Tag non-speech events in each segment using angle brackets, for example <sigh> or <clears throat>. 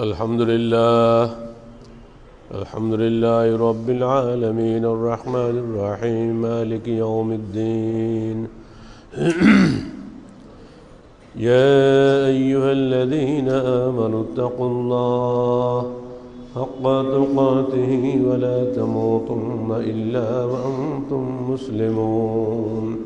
الحمد لله الحمد لله رب العالمين الرحمن الرحيم مالك يوم الدين. <clears throat> يا أيها الذين آمنوا اتقوا الله حق تقاته ولا تموتن إلا وأنتم مسلمون.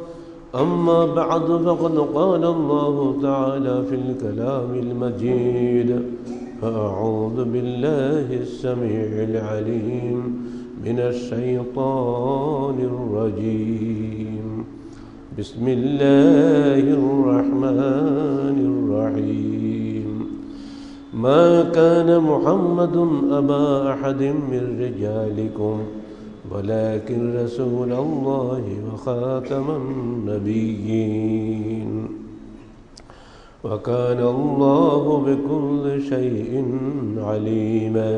أما بعد فقد قال الله تعالى في الكلام المجيد فأعوذ بالله السميع العليم من الشيطان الرجيم. بسم الله الرحمن الرحيم. ما كان محمد أبا أحد من رجالكم ولكن رسول الله وخاتم النبيين وكان الله بكل شيء عليما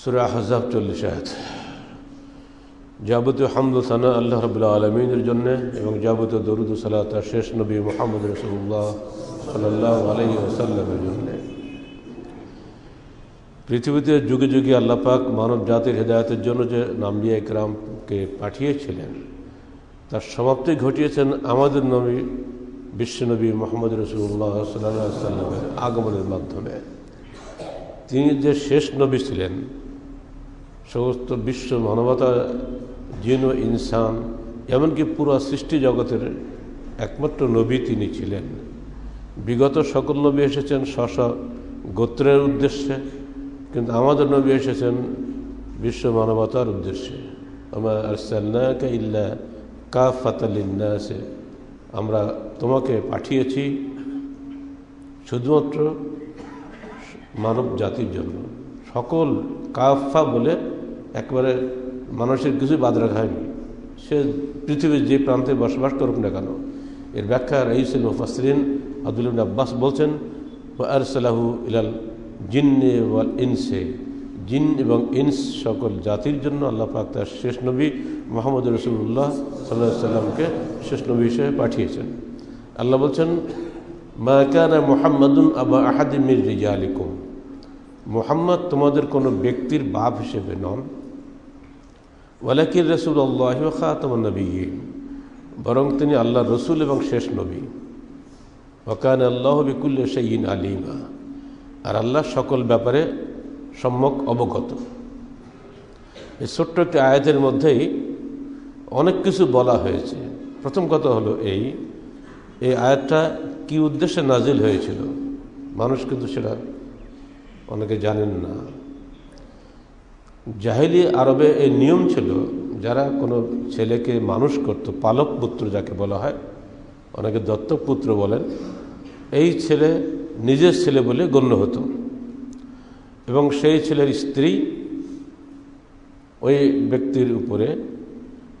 সুরা হাজাব চল্লিশ আয়াত যাবতীয় হামদ সানা আল্লাহ রবুল্লা আলমিনের জন্য এবং যাবতীয় দরুদ সালাত শেষ নবী মোহাম্মদ রসুল্লাহ সাল্লাহ আলহি আসাল্লামের জন্যে পৃথিবীতে যুগে যুগে আল্লাপাক মানব জাতির হেদায়তের জন্য যে নাম্বিয়া ইকরামকে পাঠিয়েছিলেন, তার সমাপ্তি ঘটিয়েছেন আমাদের নবী বিশ্বনবী মোহাম্মদ রসুল্লাহ সাল্লাহ সাল্লামের আগমনের মাধ্যমে। তিনি যে শেষ নবী ছিলেন, সমস্ত বিশ্ব মানবতা, জিন ও ইনসান, এমনকি পুরো সৃষ্টি জগতের একমাত্র নবী তিনি ছিলেন। বিগত সকল নবী এসেছেন স্ব গোত্রের উদ্দেশ্যে। কিন্তু আমাদের নবী এসেছেন বিশ্ব মানবতার উদ্দেশ্যে। আমার আরসাল্লাকা ইল্লা আমরা তোমাকে পাঠিয়েছি শুধুমাত্র মানব জাতির জন্য। সকল কাফা বলে একবারে মানুষের কিছু বাদ রাখা হয়নি। সে পৃথিবীর যে প্রান্তে বসবাস করুক না কেন। এর ব্যাখ্যা রহিসুল মুফাসরিন আব্দুল আব্বাস বলছেন আরসালাহু ইলাল জিন্নে ইনসে, জিন এবং ইনস সকল জাতির জন্য আল্লাহ পাক তার শেষ নবী মোহাম্মদ রসুল্লাহ সাল্লাহ সাল্লামকে শেষ নবী হিসেবে পাঠিয়েছেন। আল্লাহ বলছেন, মা কানা মোহাম্মদুন আবা আহাদিম মির রিজা আলিকুম মোহাম্মদ তোমাদের কোনো ব্যক্তির বাপ হিসেবে নন। ওয়ালাকির রসুল আল্লাহ খাতম নবী বরং তিনি আল্লাহ রসুল এবং শেষ নবী। ওকান আল্লাহ বিকুল্ল সঈন আলিমা। আর আল্লাহ সকল ব্যাপারে সম্যক অবগত। এই ছোট্ট একটি আয়াতের মধ্যেই অনেক কিছু বলা হয়েছে। প্রথম কথা হলো এই এই আয়াতটা কি উদ্দেশ্যে নাজিল হয়েছিল? মানুষ কিন্তু সেটা অনেকে জানেন না। জাহিলি আরবে এই নিয়ম ছিল, যারা কোনো ছেলেকে মানুষ করত, পালক পুত্র যাকে বলা হয়, অনেকে দত্তক পুত্র বলেন, এই ছেলে নিজের ছেলে বলে গণ্য হতো। এবং সেই ছেলের স্ত্রী ওই ব্যক্তির উপরে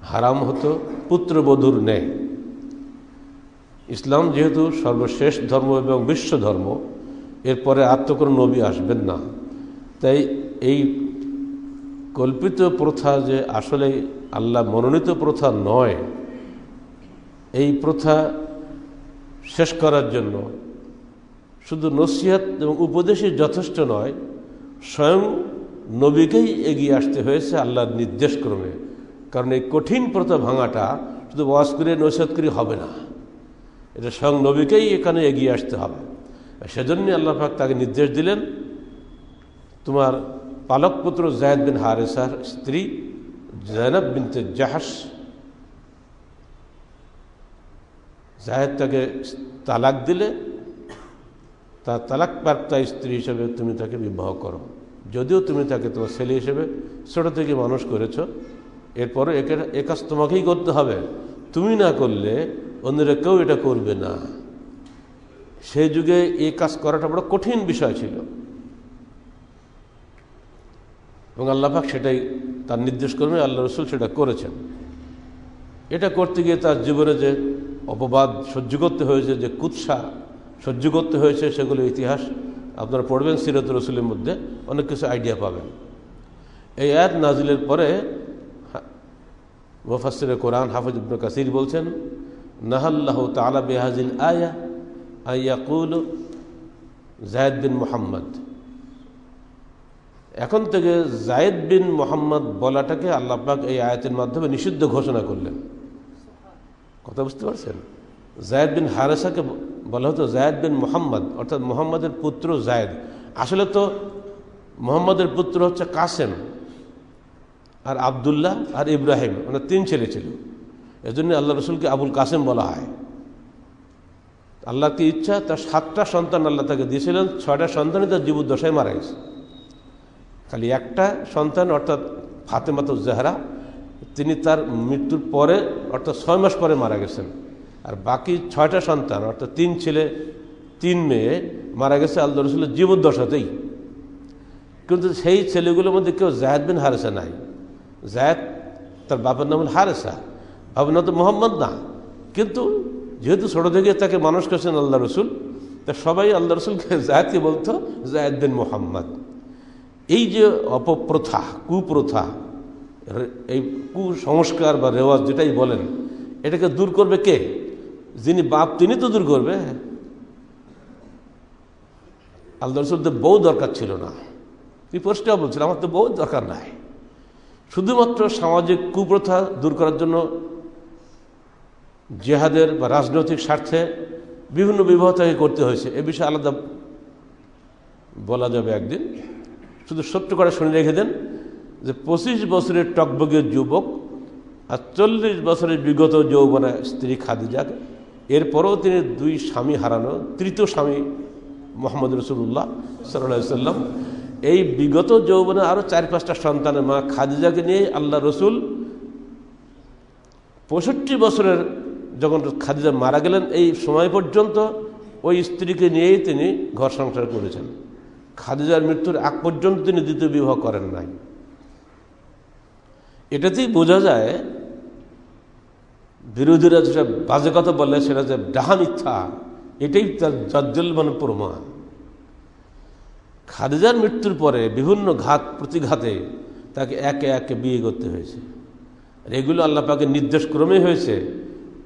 হারাম হতো, পুত্রবধূর ন্যায়। ইসলাম যেহেতু সর্বশেষ ধর্ম এবং বিশ্ব ধর্ম, এরপরে তো কোনো নবী আসবেন না। তাই এই কল্পিত প্রথা যে আসলে আল্লাহ মনোনীত প্রথা নয়, এই প্রথা শেষ করার জন্য শুধু নসিহাত এবং উপদেশই যথেষ্ট নয়, স্বয়ং নবীকেই এগিয়ে আসতে হয়েছে আল্লাহর নির্দেশ ক্রমে। কারণ এই কঠিন প্রথা ভাঙাটা শুধু ওয়াজ করে, নসিহত করে হবে না। এটা স্বয়ং নবীকেই এখানে এগিয়ে আসতে হবে। সেজন্য আল্লাহাক তাকে নির্দেশ দিলেন, তোমার পালক পুত্র জায়দ বিন হারেসার স্ত্রী জায়নাব বিনতে জাহাস জাহেদ তাকে তালাক দিলে তার তালাক প্রাপ্তা স্ত্রী হিসেবে তুমি তাকে বিবাহ করো। যদিও তুমি তাকে তোমার ছেলে হিসেবে ছোটো থেকে মানুষ করেছ এরপরে একে এ কাজ তোমাকেই করতে হবে। তুমি না করলে অন্যরা কেউ এটা করবে না। সেই যুগে এই কাজ করাটা বড় কঠিন বিষয় ছিল। এবং আল্লাহাক সেটাই তার নির্দেশ করবে, আল্লাহ রসুল সেটা করেছেন। এটা করতে গিয়ে তার জীবনে যে অপবাদ সহ্য করতে হয়েছে, যে কুৎসা সহ্য করতে হয়েছে সেগুলো ইতিহাস। আপনারা পড়বেন সিরত রসুলের মধ্যে, অনেক কিছু আইডিয়া পাবেন। এই আয়াত নাজিলের পরে মুফাসির কোরআন হাফিজ ইবনু কাসির বলছেন, নাহাল্লাহ তালা বেহাজিল আয়া আয়াকুল জায়দ বিন মোহাম্মদ। এখন থেকে জায়দ বিন মোহাম্মদ বলাটাকে আল্লাপাক এই আয়াতের মাধ্যমে নিষিদ্ধ ঘোষণা করলেন। কথা বুঝতে পারছেন? জায়দ বিন হারেসাকে বলা হতো জায়দ বিন মোহাম্মদ, অর্থাৎ মোহাম্মদের পুত্র জায়দ। আসলে তো মোহাম্মদের পুত্র হচ্ছে কাসেম আর আবদুল্লাহ আর ইব্রাহিম ওনার তিন ছেলে ছিল। এজন্য আল্লাহ রসুলকে আবুল কাসেম বলা হয়। আল্লাহকে ইচ্ছা? তার সাতটা সন্তান আল্লাহ তাকে দিয়েছিলেন, ছয়টা সন্তানই তার জীবদ্দশায় মারা গেছে। খালি একটা সন্তান, অর্থাৎ ফাতেমাত জাহরা, তিনি তার মৃত্যুর পরে, অর্থাৎ ছয় মাস পরে মারা গেছেন। আর বাকি ছয়টা সন্তান, অর্থাৎ তিন ছেলে, তিন মেয়ে মারা গেছে, আল্লাহ রসুলের জীবদ্দশাতেই। কিন্তু সেই ছেলেগুলোর মধ্যে কেউ জায়দ বিন হারেসা নাই। জায়দ, তার বাবার নাম হল হারেসা। বাবার নাম তো মোহাম্মদ না। কিন্তু যেহেতু ছোটো থেকে তাকে মানুষ করেছেন আল্লাহ রসুল, তা সবাই আল্লাহ রসুলকে জায়দকে বলতো জায়দ বিন মোহাম্মদ। এই যে অপপ্রথা, কুপ্রথা এই কুসংস্কার বা রেওয়াজ যেটাই বলেন, এটাকে দূর করবে কে? যিনি বাপ, তিনি তো দূর করবে। আল্লাহ রসুলদের বউ দরকার ছিল না। তুই পরিষ্কার বলছিল আমার তো বউ দরকার নাই। শুধুমাত্র সামাজিক কুপ্রথা দূর করার জন্য জেহাদের বা রাজনৈতিক স্বার্থে বিভিন্ন বিবাহ তাকে করতে হয়েছে। এ বিষয়ে আলাদা বলা যাবে একদিন। শুধু সত্য করে শুনে রেখে দেন যে পঁচিশ বছরের টকবগের যুবক আর চল্লিশ বছরের বিগত যৌবনা স্ত্রী খাদিজাক এরপরেও তিনি দুই স্বামী হারানো, তৃতীয় স্বামী মোহাম্মদ রসুল্লাহ সাল্লা সাল্লাম এই বিগত যৌবনে আরও চার পাঁচটা সন্তানের মা খাদিজাকে নিয়ে আল্লাহ রসুল পঁয়ষট্টি বছরের যখন খাদিজা মারা গেলেন, এই সময় পর্যন্ত ওই স্ত্রীকে নিয়েই তিনি ঘর সংসার করেছেন। খাদিজার মৃত্যুর আগ পর্যন্ত তিনি দ্বিতীয় বিবাহ করেন নাই। এটাতেই বোঝা যায় বিরোধীরা যেটা বাজে কথা বলে সেটা যে ডাহা মিথ্যা এটাই তার জাজ্জল মানে প্রমাণ। খাদিজার মৃত্যুর পরে বিভিন্ন ঘাত, প্রতিঘাতে তাকে একে একে বিয়ে করতে হয়েছে। আর এগুলো আল্লাপাকে নির্দেশ ক্রমে হয়েছে।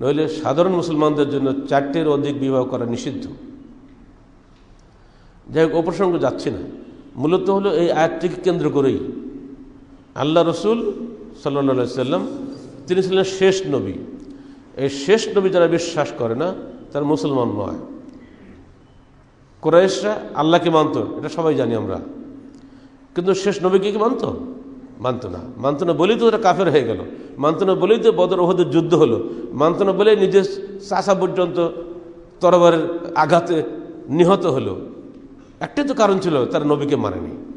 নইলে সাধারণ মুসলমানদের জন্য চারটের অধিক বিবাহ করা নিষিদ্ধ। যাই হোক, অপ্রসঙ্গ যাচ্ছে না। মূলত হলো এই আয়াতটিকে কেন্দ্র করেই আল্লাহ রসুল সাল্লা সাল্লাম তিনি ছিলেন শেষ নবী। এই শেষ নবী যারা বিশ্বাস করে না, তার মুসলমান নয়। কোরাইশরা আল্লাহকে মানত, এটা সবাই জানি আমরা। কিন্তু শেষ নবীকে কি মানত? মানত না। মানত না বলেই তো ওরা কাফের হয়ে গেল। মানত না বলেই তো বদর ওহদের যুদ্ধ হলো। মানত না বলেই নিজের চাষা পর্যন্ত তরবারের আঘাতে নিহত হলো। একটাই তো কারণ ছিল, তারা নবীকে মানেনি।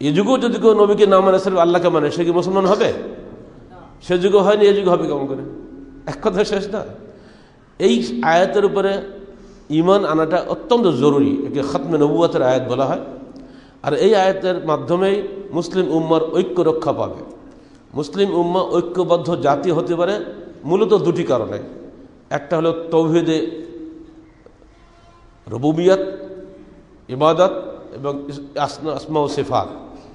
এ যুগেও যদি কেউ নবীকে না মানে আল্লাহকে মানে সে কি মুসলমান হবে? সে যুগে হয়নি, এ যুগে হবে কেমন করে? এক কথা শেষ না? এই আয়াতের উপরে ইমান আনাটা অত্যন্ত জরুরি, একে খতমে নবুয়াতের আয়াত বলা হয়। আর এই আয়াতের মাধ্যমেই মুসলিম উম্মার ঐক্য রক্ষা পাবে। মুসলিম উম্মা ঐক্যবদ্ধ জাতি হতে পারে মূলত দুটি কারণে। একটা হলো তৌহিদে রবুবিয়াত, ইবাদত এবং আসমা ও সেফাত।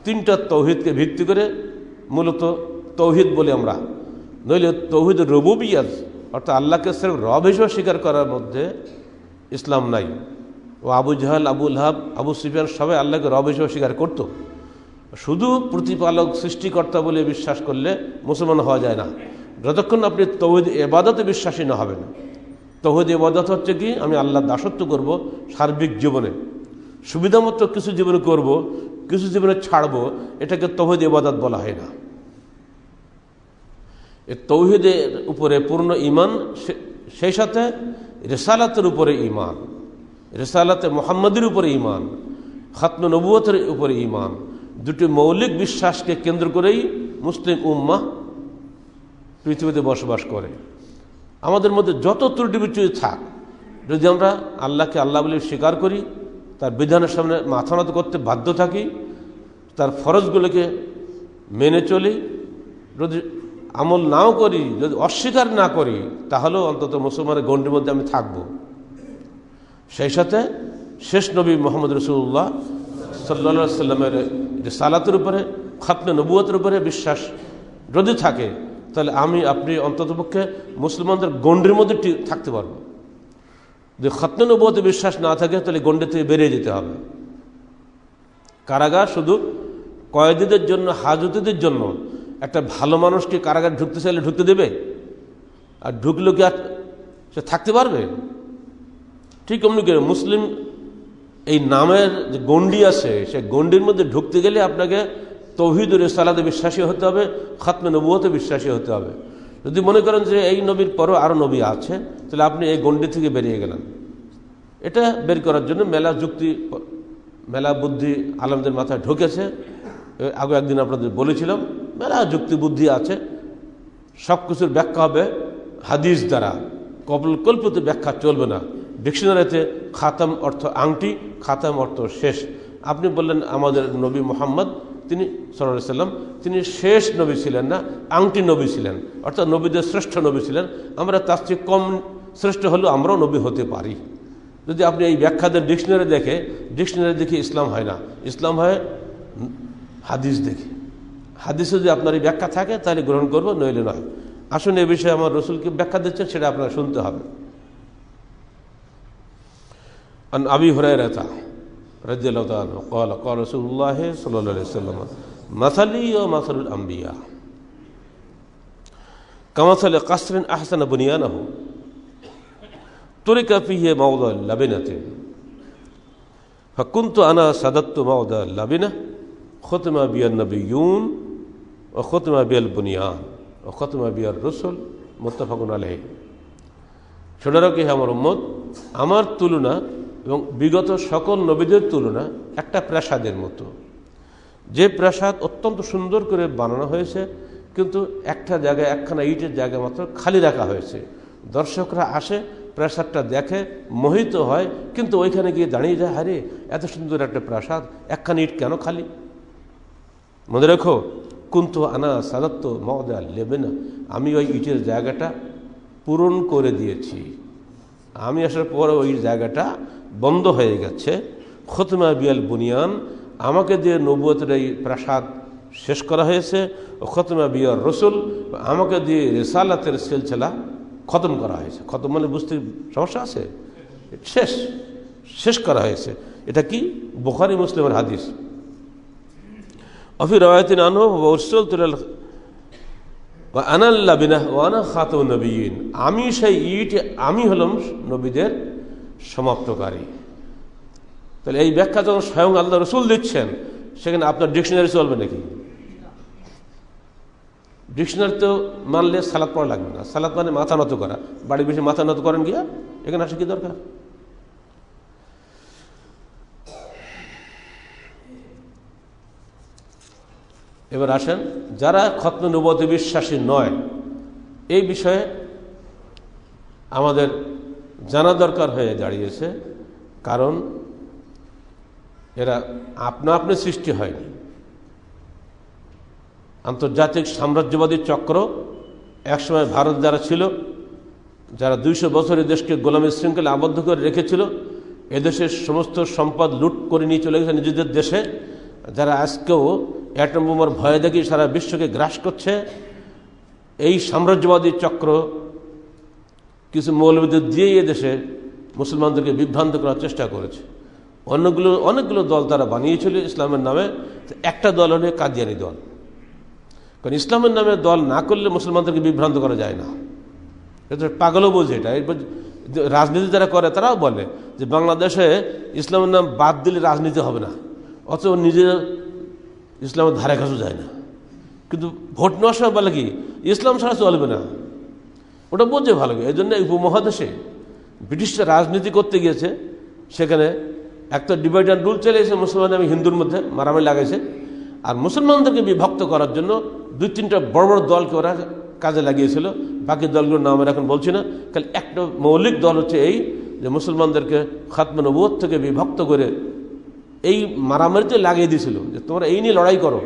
তিনটা তৌহিদকে ভিত্তি করে মূলত তৌহিদ বলি আমরা। নইলে তৌহিদ রবুবিয়াত, অর্থাৎ আল্লাহকে সেরকম রব হিসেবে স্বীকার করার মধ্যে ইসলাম নাই। ও Abu Jahal Abu Lahab Abu Sufyan সবাই আল্লাহকে রব হিসেবে স্বীকার করত। শুধু প্রতিপালক, সৃষ্টিকর্তা বলে বিশ্বাস করলে মুসলমান হওয়া যায় না। যতক্ষণ আপনি তৌহিদ এবাদতে বিশ্বাসী না হবেন। তৌহিদ এবাদত হচ্ছে কি? আমি আল্লাহ দাসত্ব করব সার্বিক জীবনে। সুবিধা মতো কিছু জীবনে করব, কিছু জীবনে ছাড়বো, এটাকে তৌহিদ এবাদত বলা হয় না। তৌহিদের উপরে পূর্ণ ইমান সেই সাথে রেসালাতের উপরে ইমান রেসালাতে মোহাম্মদের উপরে ইমান খাতম নবুয়তের উপরে ইমান দুটি মৌলিক বিশ্বাসকে কেন্দ্র করেই মুসলিম উম্মা পৃথিবীতে বসবাস করে। আমাদের মধ্যে যত ত্রুটি বিচ্যুতি থাক, যদি আমরা আল্লাহকে আল্লাহ বলে স্বীকার করি, তার বিধানের সামনে মাথা নত করতে বাধ্য থাকি, তার ফরজগুলোকে মেনে চলি, যদি আমল নাও করি, যদি অস্বীকার না করি, তাহলেও অন্তত মুসলমানের গণ্ডির মধ্যে আমি থাকব। সেই সাথে শেষ নবী মোহাম্মদ রসুল্লাহ সাল্লা সাল্লামের যে সালাতের উপরে, খাতনে নবুয়তের উপরে বিশ্বাস যদি থাকে, তাহলে আমি, আপনি অন্ততপক্ষে মুসলমানদের গণ্ডির মধ্যে থাকতে পারব। যদি খতনে নবুয়তে বিশ্বাস না থাকে, তাহলে গণ্ডি থেকে বেরিয়ে যেতে হবে। কারাগার শুধু কয়েদিদের জন্য, হাজতিদের জন্য একটা ভালো মানুষকে কারাগার ঢুকতে চাইলে ঢুকতে দেবে? আর ঢুকলো কি আর সে থাকতে পারবে? ঠিক অমনি করে মুসলিম এই নামের যে গন্ডি আছে সে গণ্ডির মধ্যে ঢুকতে গেলে আপনাকে তৌহিদুর সালাদে বিশ্বাসী হতে হবে, খাতমে নবুয়তে বিশ্বাসী হতে হবে। যদি মনে করেন যে এই নবীর পরও আরও নবী আছে, তাহলে আপনি এই গণ্ডি থেকে বেরিয়ে গেলেন। এটা বের করার জন্য মেলা যুক্তি, মেলা বুদ্ধি আলমদের মাথায় ঢুকেছে। আগে একদিন আপনাদের বলেছিলাম মেলা যুক্তি বুদ্ধি আছে। সব কিছুর ব্যাখ্যা হবে হাদিস দ্বারা। কপল কল্পিত ব্যাখ্যা চলবে না। ডিকশনারিতে খাতাম অর্থ আংটি, খাতাম অর্থ শেষ। আপনি বললেন আমাদের নবী মোহাম্মদ, তিনি সাল্লাহ সাল্লাম, তিনি শেষ নবী ছিলেন না, আংটি নবী ছিলেন। অর্থাৎ নবীদের শ্রেষ্ঠ নবী ছিলেন। আমরা তার চেয়ে কম শ্রেষ্ঠ হলেও আমরাও নবী হতে পারি। যদি আপনি এই ব্যাখ্যাদের ডিকশনারি দেখে ডিকশনারি দেখে ইসলাম হয় না। ইসলাম হয় হাদিস দেখে। হাদিসে যদি আপনার এই ব্যাখ্যা থাকে তাহলে গ্রহণ করবো নইলে নয় আসুন এ বিষয়ে আমার রসুলকে ব্যাখ্যা দিচ্ছেন সেটা আপনারা শুনতে হবে আবি হরাইরাতা رضي الله تعالى قال قال رسول الله صلى الله عليه وسلم مثلي ومثل الأنبياء كمثل قصر أحسن بنيانه ترك فيه موضع لبنة فكنت أنا سددت موضع لبنة ختم بي النبيون ও খতমা বিয়াল বুনিয়ান ও খতমা বিয়াল রসুল মোত্তাফাকুন আলহে শোনারও কি আমার উম্মত? আমার তুলনা এবং বিগত সকল নবীদের তুলনা একটা প্রাসাদের মতো। যে প্রাসাদ অত্যন্ত সুন্দর করে বানানো হয়েছে, কিন্তু একটা জায়গায় একখানা ইটের জায়গা মাত্র খালি রাখা হয়েছে। দর্শকরা আসে, প্রাসাদটা দেখে, মোহিত হয়, কিন্তু ওইখানে গিয়ে দাঁড়িয়ে যায় হারে এত সুন্দর একটা প্রাসাদ, একখানা ইট কেন খালি? মনে রেখো কিন্তু আনা সাদাত্ত মহদা লেবে না আমি ওই ইটের জায়গাটা পূরণ করে দিয়েছি। আমি আসার পর ওই জায়গাটা বন্ধ হয়ে গেছে। খতমা বিয়াল বুনিয়ান, আমাকে দিয়ে নবুয়তের এই প্রাসাদ শেষ করা হয়েছে। ও খতমা বিয়ার রসুল, আমাকে দিয়ে রেসালাতের সিলসিলা খতম করা হয়েছে। খতম মানে বুঝতে সমস্যা আছে? শেষ শেষ করা হয়েছে। এটা কি? বোখারি, মুসলিমের হাদিস। অফি রওয়ায়তিন আনহু ওরসুল তুলাল আনাল্লা বিনা ওয়ানা নবীন আমি সেই ইট আমি হলাম নবীদের সমাপ্তকারী। তাহলে এই ব্যাখ্যা যখন স্বয়ং আল্লাহ রসুল দিচ্ছেন, সেখানে আপনার ডিকশনারি চলবে নাকি? ডিকশনারি তো মানলে সালাদ পড়া লাগবে না। সালাদ মানে মাথা নত করা। বাড়ি বেশি মাথা নত করেন গিয়া এখানে আসে কি দরকার? এবার আসেন, যারা খত্ম নবতে বিশ্বাসী নয়, এই বিষয়ে আমাদের জানা দরকার হয়ে দাঁড়িয়েছে, কারণ এরা আপনা আপনি সৃষ্টি হয়নি। আন্তর্জাতিক সাম্রাজ্যবাদী চক্র একসময় ভারত যারা ছিল, যারা দুইশো বছরের দেশকে গোলামী শৃঙ্খলে আবদ্ধ করে রেখেছিল, এদেশের সমস্ত সম্পদ লুট করে নিয়ে চলে গেছে নিজেদের দেশে, যারা আজকেও অ্যাটম বোমার ভয় দেখি সারা বিশ্বকে গ্রাস করছে। এই সাম্রাজ্যবাদী চক্র কিছু মৌলবিদের দিয়েই এদেশে মুসলমানদেরকে বিভ্রান্ত করার চেষ্টা করেছে। অন্যগুলো, অনেকগুলো দল তারা বানিয়েছিল ইসলামের নামে। একটা দল হলে কাদিয়ানি দল। কারণ ইসলামের নামে দল না করলে মুসলমানদেরকে বিভ্রান্ত করা যায় না। এটা পাগলও বোঝে এটা। এরপর রাজনীতি যারা করে, তারাও বলে যে বাংলাদেশে ইসলামের নাম বাদ দিলে রাজনীতি হবে না। অথচ নিজে ইসলামের ধারে কাছেও যায় না। কিন্তু ভোট নেওয়ার সময় বলে কি, ইসলাম ছাড়া চলবে না। ওটা বোঝে ভালো এই জন্য উপমহাদেশে ব্রিটিশরা রাজনীতি করতে গিয়েছে। সেখানে একটা ডিভাইড অ্যান্ড রুল চলে এসে মুসলমান আমি হিন্দুর মধ্যে, মারামারি লাগাইছে। আর মুসলমানদেরকে বিভক্ত করার জন্য দুই তিনটা বড় বড় দলকে ওরা কাজে লাগিয়েছিল। বাকি দলগুলোর নাম এখন বলছি না। খালি একটা মৌলিক দল হচ্ছে এই যে মুসলমানদেরকে খাতমান নবুয় থেকে বিভক্ত করে এই মারামারিতে লাগিয়ে দিয়েছিল যে তোমরা এই নিয়ে লড়াই করো।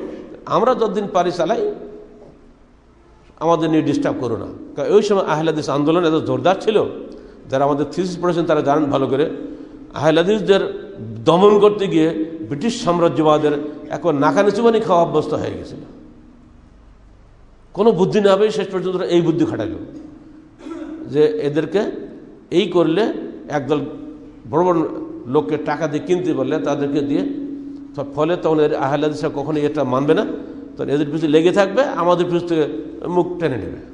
আমরা যতদিন পারি চালাই, আমাদের নিয়ে ডিস্টার্ব করো না। কারণ ওই সময় আহলাদিস আন্দোলন এত জোরদার ছিল, যারা আমাদের থিসিস পড়েছেন তারা জানেন ভালো করে। আহলাদিসদের দমন করতে গিয়ে ব্রিটিশ সাম্রাজ্যবাদের এখন নাকানি চুবানি খাওয়া অভ্যস্ত হয়ে গেছিল। কোনো বুদ্ধি না হবে শেষ পর্যন্ত এই বুদ্ধি খাটালো। যে এদেরকে এই করলে একদল বড় বড় লোককে টাকা দিয়ে কিনতে বললে তাদেরকে দিয়ে ফলে তখন এর আহলাদিসরা কখনো এটা মানবে না। তখন এদের পিছনে লেগে থাকবে, আমাদের পিছু থেকে মুখ টেনে নেবে।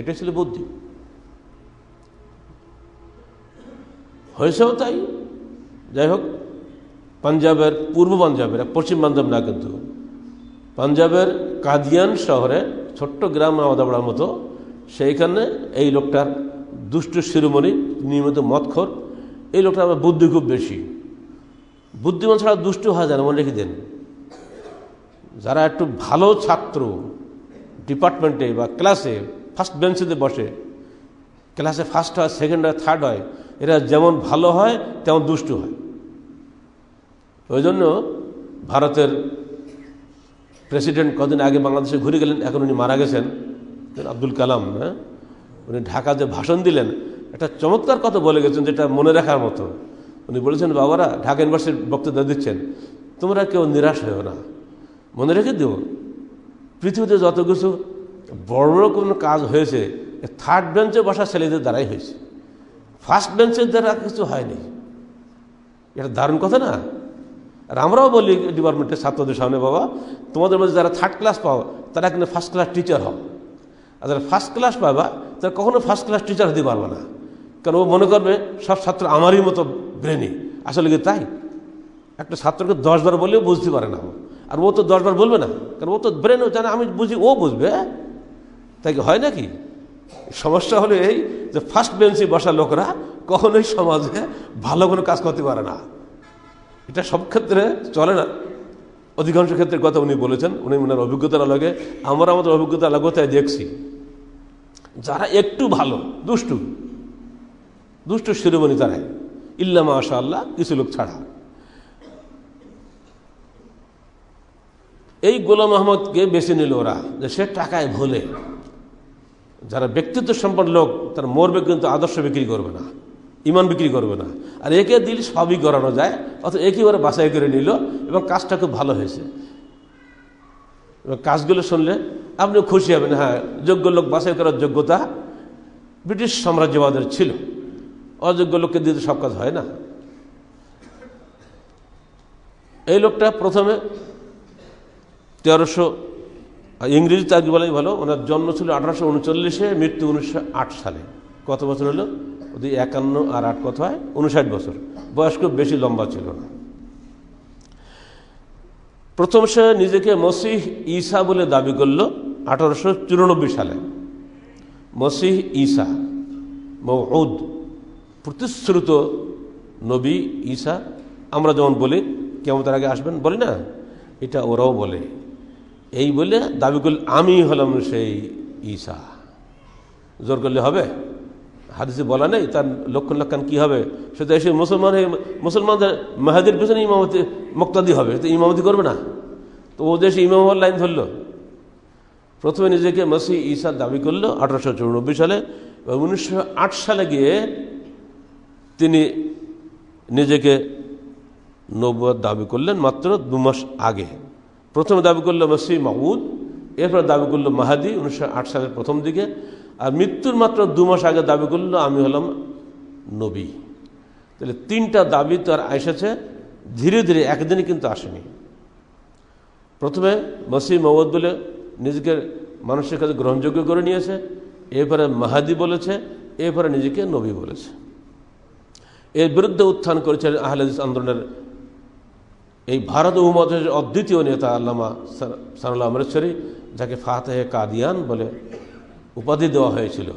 এটাই ছিল বুদ্ধি। হয়েছেও তাই। যাই হোক, পাঞ্জাবের পূর্ব পাঞ্জাবের পশ্চিম পাঞ্জাব না কিন্তু, পাঞ্জাবের কাদিয়ান শহরে, ছোট্ট গ্রাম আওদাবড়ার মতো, সেইখানে এই লোকটার দুষ্ট শিরোমণি, নিয়মিত মদখর এই লোকটা আমার বুদ্ধি খুব বেশি। বুদ্ধিমান ছাড়া দুষ্ট হয় যায় মনে রেখে দেন। যারা একটু ভালো ছাত্র ডিপার্টমেন্টে বা ক্লাসে ফার্স্ট বেঞ্চেতে বসে, ক্লাসে ফার্স্ট হয় সেকেন্ড হয় থার্ড হয়, এরা যেমন ভালো হয়, তেমন দুষ্ট হয়। ওই জন্য ভারতের প্রেসিডেন্ট কদিন আগে বাংলাদেশে ঘুরে গেলেন, এখন উনি মারা গেছেন, আব্দুল কালাম হ্যাঁ? উনি ঢাকাতে ভাষণ দিলেন। একটা চমৎকার কথা বলে গেছেন যেটা মনে রাখার মতো। উনি বলেছেন, বাবারা, ঢাকা ইউনিভার্সিটির বক্তব্য দিচ্ছেন। তোমরা কেউ নিরাশ হয়েও না। মনে রেখে দিও, পৃথিবীতে যত কিছু বড় বড় কোনো কাজ হয়েছে থার্ড বেঞ্চে বসা ছেলেদের দ্বারাই হয়েছে। ফার্স্ট বেঞ্চের দ্বারা কিছু হয়নি। এটা দারুণ কথা না? আর আমরাও বলি ডিপার্টমেন্টের ছাত্রদের সামনে, বাবা, তোমাদের মধ্যে যারা থার্ড ক্লাস পাও, তারা কিন্তু ফার্স্ট ক্লাস টিচার হও। আর যারা ফার্স্ট ক্লাস পাবা, তারা কখনো ফার্স্ট ক্লাস টিচার হতে পারবে না। কারণ ও মনে করবে সব ছাত্র আমারই মতো ব্রেনি? আসলে কি তাই? একটা ছাত্রকে দশবার বললেও বুঝতে পারে না আর ও তো দশবার বলবে না। কারণ ও তো ব্রেনও জানে, আমি বুঝি ও বুঝবে। তাই হয় নাকি? সমস্যা হলো এই যে ফার্স্ট বেঞ্চে বসা লোকরা কখনোই সমাজে ভালো কোনো কাজ করতে পারে না। এটা সব ক্ষেত্রে চলে না। অধিকাংশ ক্ষেত্রে কথা উনি বলেছেন, উনি ওনার অভিজ্ঞতার আলোকে। আমরা আমাদের অভিজ্ঞতা আলোকে তাই দেখছি? যারা একটু ভালো, দুষ্টু দুষ্টু শিরোমণি তারাই। ইল্লামা আশা আল্লাহ কিছু লোক ছাড়া। এই গোলাম আহমদকে বেছে নিল ওরা যে সে টাকায় ভোলে। যারা ব্যক্তিত্ব সম্পন্ন লোক, তার মরবে কিন্তু আদর্শ বিক্রি করবে না, ইমান বিক্রি করবে না। আর একে দিল সবই করানো যায় অথবা একই ওরা বাছাই করে নিল এবং কাজটা খুব ভালো হয়েছে। এবং কাজগুলো শুনলে আপনি খুশি হবেন হ্যাঁ যোগ্য লোক বাছাই করার যোগ্যতা ব্রিটিশ সাম্রাজ্যবাদের ছিল। অযোগ্য লোককে দিতে সব কাজ হয় না। এই লোকটা প্রথমে তেরোশো, ইংরেজি তারিখ বলাই ভালো, ওনার জন্ম ছিল আঠারোশো উনচল্লিশে, মৃত্যু উনিশশো আট সালে। কত বছর হলো? যদি একান্ন আর আট কত হয়? উনষাট বছর। বয়স খুব বেশি লম্বা ছিল না। প্রথম সে নিজেকে মসিহ ঈসা বলে দাবি করল আঠারোশো চুরানব্বই সালে। মসিহ ঈসা মৌদ প্রতিশ্রুত নবী ঈসা, আমরা যেমন বলি কেমন তার আগে আসবেন, বলি না? এটা ওরাও বলে। এই বলে দাবি করলে আমি হলাম সেই ঈসা। জোর করলে হবে? হাদিসে বলা নেই, তার লক্ষণ লক্ষণ কি হবে? সেটা এসে মুসলমান মুসলমানদের মাহাদির পেছনে ইমামতি, মক্তাদি হবে তো ইমামতি করবে না। তো ও দেশে ইমামের লাইন ধরলো। প্রথমে নিজেকে মসি ঈসা দাবি করল, আঠারোশো সালে উনিশশো সালে গিয়ে তিনি নিজেকে নব্বত দাবি করলেন মাত্র দু মাস আগে। প্রথমে দাবি করল মসি মাহুদ এরপর দাবি করল মাহাদি, উনিশশো আট সালের প্রথম দিকে। আর মৃত্যুর মাত্র দু মাস আগে দাবি করল, আমি হলাম নবী। তাহলে তিনটা দাবি তো আর এসেছে, ধীরে ধীরে একদিনে কিন্তু আসেনি। প্রথমে মসি মহম্মদ বলে নিজেকে, মানুষের কাছে গ্রহণযোগ্য করে নিয়েছে, এরপরে মাহাদি বলেছে, এরপরে নিজেকে নবী বলেছে। এর বিরুদ্ধে উত্থান করেছেন আহলাদিস আন্দোলনের এই ভারত উপমহাদেশের অদ্বিতীয় নেতা আল্লামা সানুল্লাহ অমরেশ্বরী যাকে ফাতেহ কাদিয়ান বলে উপাধি দেওয়া হয়েছিল।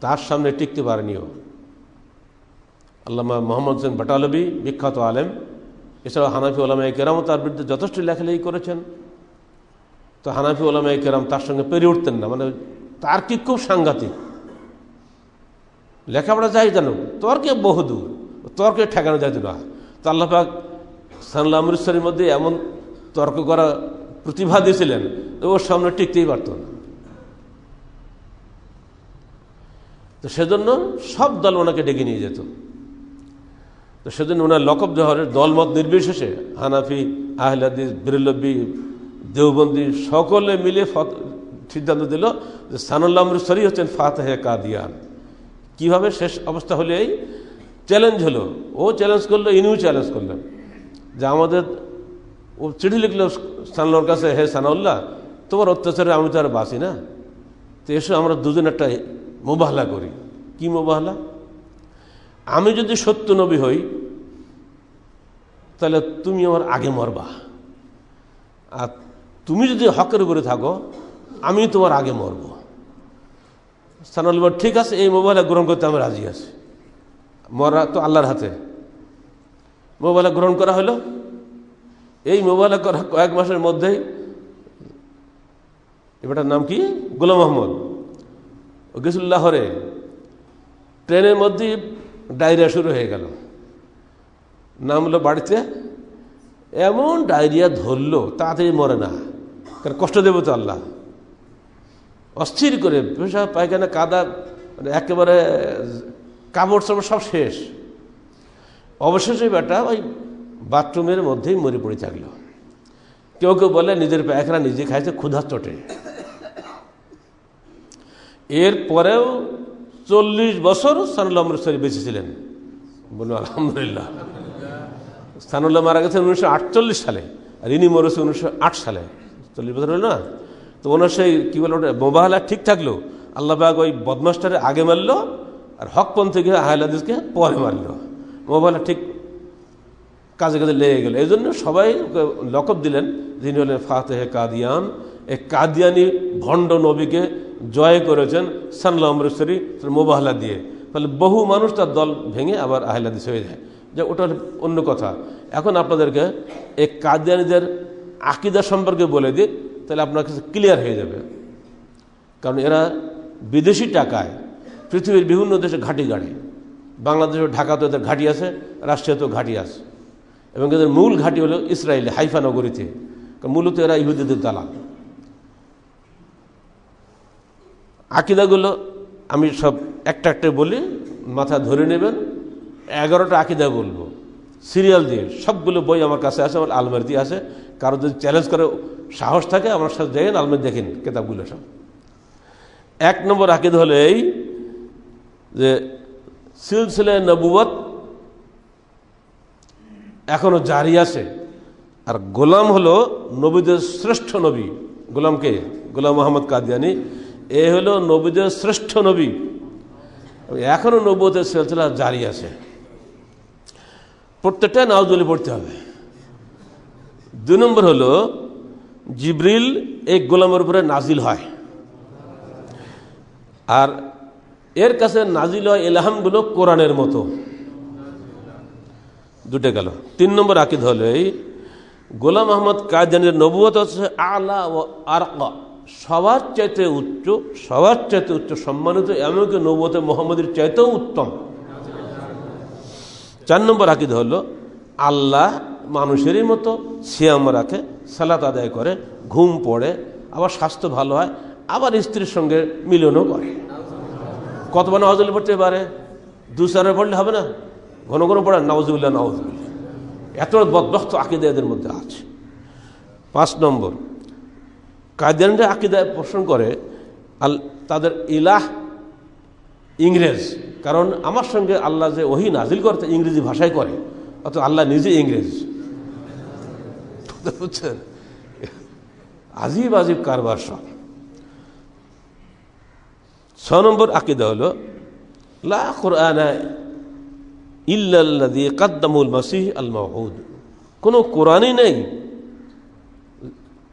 তার সামনে টিকতে পারেনিও। আল্লামা মোহাম্মদ হোসেন বাটালবি, বিখ্যাত আলেম। এছাড়াও হানাফি ওলামাই কেরামও তার বিরুদ্ধে যথেষ্ট লেখালেখি করেছেন। তো হানাফি ওলামাই কেরাম তার সঙ্গে পেরে উঠতেন না। মানে তার কি খুব সাংঘাতিক। লেখাপড়া যাই জানো, তর্কে বহুদূর তর্কে ঠেকানো যায় না তো আল্লাপাক সানুল্লাহ অমৃতসরের মধ্যে এমন তর্ক করা প্রতিভা দিয়েছিলেন ওর সামনে টিকতেই পারত না। তো সেজন্য সব দল ওনাকে ডেকে নিয়ে যেত। তো সেজন্য ওনার লকব জহরের দলমত নির্বিশেষে হানাফি আহলাদি বিরলবি দেওবন্দি সকলে মিলে সিদ্ধান্ত দিল যে সানুল্লাহ অমৃতসরই হচ্ছেন ফাতেহে কাদিয়ান। কীভাবে শেষ অবস্থা হলে এই চ্যালেঞ্জ হলো? ও চ্যালেঞ্জ করল, ইনিও চ্যালেঞ্জ করলেন যে আমাদের, ও চিঠি লিখলো সানলোর কাছে, হে সানাউল্লাহ, তোমার অত্যাচারে আমি তো আর বাঁচি না। তো এসো আমরা দুজন একটা মোবাহলা করি। কি মোবাহলা? আমি যদি সত্য নবী হই, তাহলে তুমি আমার আগে মরবা। আর তুমি যদি হকের উপরে থাকো, আমি তোমার আগে মরব। সানাল ঠিক আছে, এই মোবাইলে গ্রহণ করতে আমি রাজি আছি। মরা তো আল্লাহর হাতে। মোবাইলে গ্রহণ করা হলো। এই মোবাইলে করা কয়েক মাসের মধ্যেই এবারটার নাম কি? গোলাম মোহাম্মদ ও গেসুল্লাহরে ট্রেনের মধ্যেই ডায়রিয়া শুরু হয়ে গেল। নামলো বাড়িতে। এমন ডায়রিয়া ধরলো, তাড়াতাড়ি মরে না। কারণ কষ্ট দেবো তো আল্লাহ। অস্থির করে, পেশা, পায়খানা, কাদা মানে একেবারে কাপড় চাপড় সব শেষ। অবশেষে বেটা ওই বাথরুমের মধ্যেই মরে পড়ে থাকল। কেউ কেউ বলে, নিজের পায়খানা নিজে খাইছে ক্ষুধা চটে এর পরেও চল্লিশ বছর সানুল্লাহ অমৃতসরী বেঁচেছিলেন। বলুন আলহামদুলিল্লাহ। সানুল্লাহ মারা গেছেন উনিশশো আটচল্লিশ সালে, আর ইনি মরেছে উনিশশো সালে। চল্লিশ বছর হলো না? তো ওনার সেই কী বলে ওটা, মোবাহলা ঠিক থাকল। আল্লাহবাগ ওই বদমাসটারে আগে মারলো, আর হকপন্থী গিয়ে আহলাদিসকে পরে মারলো। মোবাইলটা ঠিক কাজে কাজে লেগে গেল। এই জন্য সবাই লকব দিলেন, যিনি হলেন ফাতেহে কাদিয়ান। এই কাদিয়ানি ভণ্ড নবীকে জয় করেছেন সানলা অমৃতসরী মোবাহলা দিয়ে। তাহলে বহু মানুষ তার দল ভেঙে আবার আহলাদিস হয়ে যায়। যে ওটা অন্য কথা। এখন আপনাদেরকে এই কাদিয়ানিদের আকিদা সম্পর্কে বলে দিই। তাহলে আপনার কাছে ক্লিয়ার হয়ে যাবে। কারণ এরা বিদেশি টাকায় পৃথিবীর বিভিন্ন দেশে ঘাঁটি গাড়ে। বাংলাদেশের ঢাকাতে এদের ঘাঁটি আছে রাষ্ট্রীয়তেও ঘাঁটি আছে। এবং এদের মূল ঘাঁটি হলো ইসরায়েলে হাইফা নগরীতে। মূলত এরা ইহুদিদের দালাল। আকিদাগুলো আমি সব একটা একটা বলি, মাথা ধরে নেবেন। এগারোটা আকিদা বলব। সিরিয়াল দিয়ে সবগুলো বই আমার কাছে আছে, আমার আলমারিতে আছে। কারও যদি চ্যালেঞ্জ করে সাহস থাকে, আমার সাথে দেখেন আলমারি দেখেন কেতাবগুলো সব। এক নম্বর আকিদ হলো এই যে সিলসিলে নবুয়ত এখনও জারি আছে। আর গোলাম হলো নবীদের শ্রেষ্ঠ নবী। গোলামকে গোলাম মোহাম্মদ কাদিয়ানি। এ হলো নবীদের শ্রেষ্ঠ নবী। এখনও নবুয়তের সিলসিলা জারি আছে। প্রত্যেকটা নাওজলি পড়তে হবে। দুই নম্বর হলো, জিব্রিল এক গোলামের উপরে নাজিল হয়। আর এর কাছে নাজিল হয় এলাহামগুলো কোরআনের মতো। দুটে গেল। তিন নম্বর আকিদ হলো এই, গোলাম আহমদ কাজানের নবুয়ত হচ্ছে আলা ও আরকা। সবার চাইতে উচ্চ, সবার চাইতে উচ্চ সম্মানিত, এমনকি নবুয়তে মোহাম্মদের চাইতেও উত্তম। চার নম্বর আকিদ হলো, আল্লাহ মানুষেরই মতো সিয়াম রাখে সালাত আদায় করে, ঘুম পড়ে, আবার স্বাস্থ্য ভালো হয়, আবার স্ত্রীর সঙ্গে মিলনও করে। কত মানে হজল পড়তে পারে? দু চারে পড়লে হবে না? ঘন ঘন পড়ে নওয়াজুল্লাহ নওয়াজুল্লাহ এত বদবস্ত আকিদা এদের মধ্যে আছে। পাঁচ নম্বর কাদিয়ানরা আকিদায় পোষণ করে, আল, তাদের ইলাহ ইংরেজ। কারণ আমার সঙ্গে আল্লাহ যে ওহি নাজিল করতে ইংরেজি ভাষায় করে অত আল্লাহ নিজে ইংরেজ। বুঝছেন আজিব আজিব কারবার সব। ছ নম্বর আকিদা হলো, লা কাদ্দামুল মাসিহ আল মাহুদ কোনো কোরআনই নেই।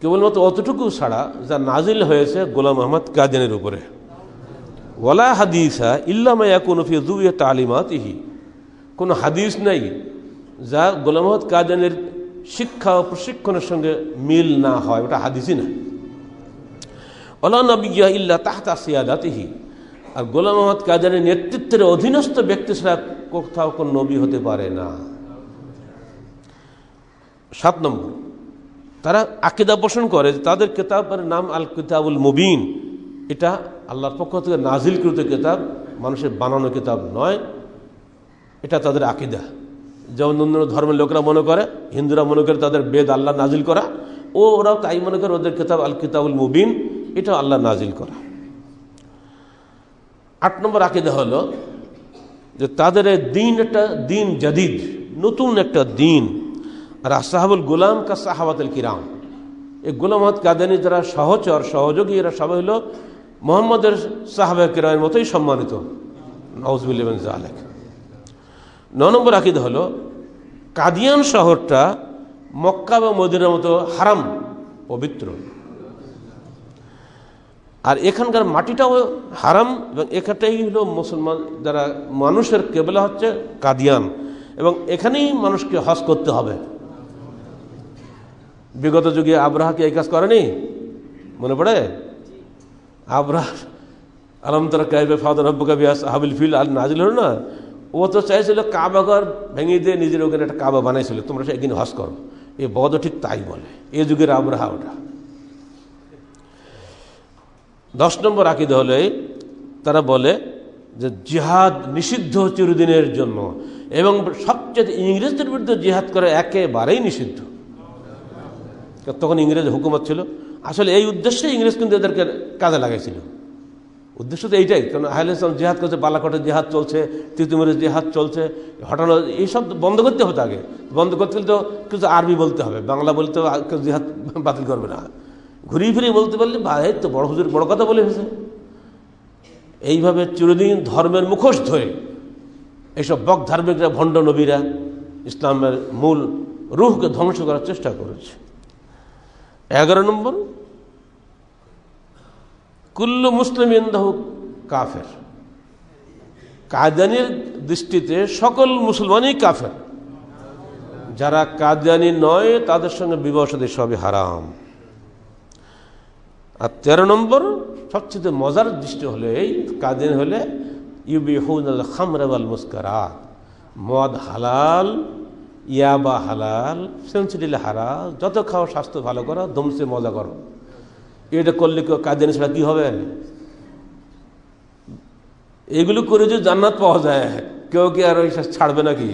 কেবলমাত্র অতটুকু ছাড়া যা নাজিল হয়েছে গোলাম আহমদ কাদিনের উপরে। ওলা হাদিসা ইল্লামায়া কোনো ফিজুয়ে তালিমাত ইহি কোনো হাদিস নেই যা গোলাম আহমদ কাদিনের শিক্ষা ও প্রশিক্ষণের সঙ্গে মিল না হয়, ওটা হাদিসই না। ওলা ইল্লা তাহতা সিয়াদাতিহি। আর গোলাম মোহাম্মদ কাজারের নেতৃত্বের অধীনস্থ ব্যক্তি ছাড়া কোথাও কোন নবী হতে পারে না। সাত নম্বর, তারা আকিদা পোষণ করে তাদের কেতাবের নাম আল কিতাবুল মুবিন। এটা আল্লাহর পক্ষ থেকে নাজিলকৃত কেতাব, মানুষের বানানো কেতাব নয়, এটা তাদের আকিদা। যেমন অন্য ধর্মের লোকরা মনে করে, হিন্দুরা মনে করে তাদের বেদ আল্লাহ নাজিল করা, ও ওরাও তাই মনে করে ওদের কেতাব আল কিতাবুল মুবিন এটা আল্লাহ নাজিল করা। আট নম্বর আকিদা হলো যে তাদের দিন একটা দিন জাদিদ, নতুন একটা দিন। আর আসাহাবুল গোলাম কা সাহাবাতুল কিরাম। এই গোলামত কাদানি যারা সহচর সহযোগী, এরা সবাই হলো মোহাম্মদের সাহাবা কিরামের মতোই সম্মানিত। নওয়াজবিল্লাবিন জালেক ন নম্বর আকিদা হলো, কাদিয়ান শহরটা মক্কা বা মদিনার মতো হারাম, পবিত্র। আর এখানকার মাটিটাও হারাম এবং এখানটাই হলো মুসলমান, যারা মানুষের কেবলা হচ্ছে কাদিয়ান এবং এখানেই মানুষকে হজ করতে হবে। বিগত যুগে আব্রাহাকে এই কাজ করেনি? মনে পড়ে? আব্রাহ আলমতরা কাইবে ফাদর হব্বকাবিয়াস হাবিল ফিল আল নাজিল হলো না? ও তো চাইছিল কাবাঘর ভেঙে দিয়ে নিজের ওখানে একটা কাবা বানাইছিল, তোমরা একদিন হজ করো। এ বদ ঠিক তাই বলে, এ যুগের আব্রাহা ওটা। দশ নম্বর আকিদা হলে তারা বলে যে জিহাদ নিষিদ্ধ চিরদিনের জন্য, এবং সবচেয়ে ইংরেজদের বিরুদ্ধে জিহাদ করা একেবারেই নিষিদ্ধ। তখন ইংরেজ হুকুমত ছিল। আসলে এই উদ্দেশ্যে ইংরেজ কিন্তু এদেরকে কাজে লাগাইছিল। উদ্দেশ্য তো এইটাই, কারণ আহলে ইসলাম জেহাদ করছে বালাকটের জেহাদ চলছে তিতুমিরের জেহাদ চলছে হঠানো এইসব তো বন্ধ করতে হতো আগে। বন্ধ করতে হলে তো কিছু আরবি বলতে হবে, বাংলা বলতে জেহাদ বাতিল করবে না। ঘুরিয়ে ফিরিয়ে বলতে পারলে ভাই তো বড় হুজুর বড় কথা বলে ফেছে এইভাবে চিরদিন ধর্মের মুখোশ ধরে এইসব বক ধার্মিকরা, ভণ্ড নবীরা ইসলামের মূল রুহকে ধ্বংস করার চেষ্টা করেছে। এগারো নম্বর কুল্লু মুসলিম ইন্দাহ কাফের। কাদিয়ানির দৃষ্টিতে সকল মুসলমানই কাফের। যারা কাদিয়ানি নয়, তাদের সঙ্গে বিবাহ সবই হারাম। আর তেরো নম্বর, সবচেয়ে মজার দৃষ্টি হলে এই কাদিন হলে ইউবি হুল খামরাবাল মুস্কারাত। মদ হালাল, ইয়াবা হালাল, সেন্সিটিল হারাল, যত খাও স্বাস্থ্য ভালো করো, দমসে মজা করো। এটা করলে কাদিন ছাড়া কি হবে? এগুলো করে যদি জান্নাত পাওয়া যায়, কেউ কি আর ওই ছাড়বে নাকি?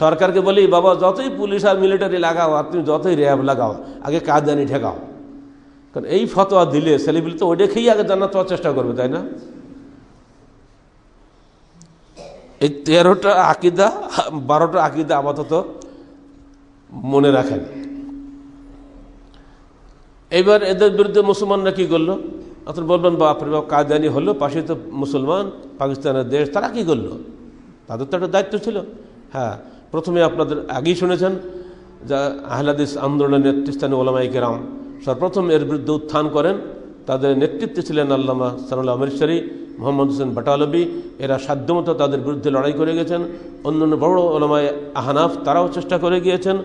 সরকারকে বলি, বাবা, যতই পুলিশ আর মিলিটারি লাগাও, আর তুমি যতই র্যাব লাগাও, আগে কাদিয়ানি ঠেকাও কারণ এই ফতোয়া দিলে ছেলেপিলে তো ওইটা খেয়েই আগে জান্নাত পাওয়ার চেষ্টা করবে, তাই না? এই তেরোটা আকিদা, বারোটা আকিদা আপাতত মনে রাখেন। এবার এদের বিরুদ্ধে মুসলমানরা কি করল? আপনার বলবেন, বাপরে, বাপ কাদিয়ানি হলো, পাশে তো মুসলমান, পাকিস্তানের দেশ, তারা কি করল? তাদের তো একটা দায়িত্ব ছিল। হ্যাঁ প্রথমে আপনাদের আগেই শুনেছেন যা আহলাদিস আন্দোলনের নেতৃস্থানীয় ওলামাই কেরাম সর্বপ্রথম এর বিরুদ্ধে উত্থান করেন। তাদের নেতৃত্বে ছিলেন আল্লামা সানুল্লাহ আমিরশারি মোহাম্মদ হোসেন বাটালবি। এরা সাধ্যমতো তাদের বিরুদ্ধে লড়াই করে গেছেন। অন্যান্য বড় ওলামায় আহানাফ, তারাও চেষ্টা করে গিয়েছেন।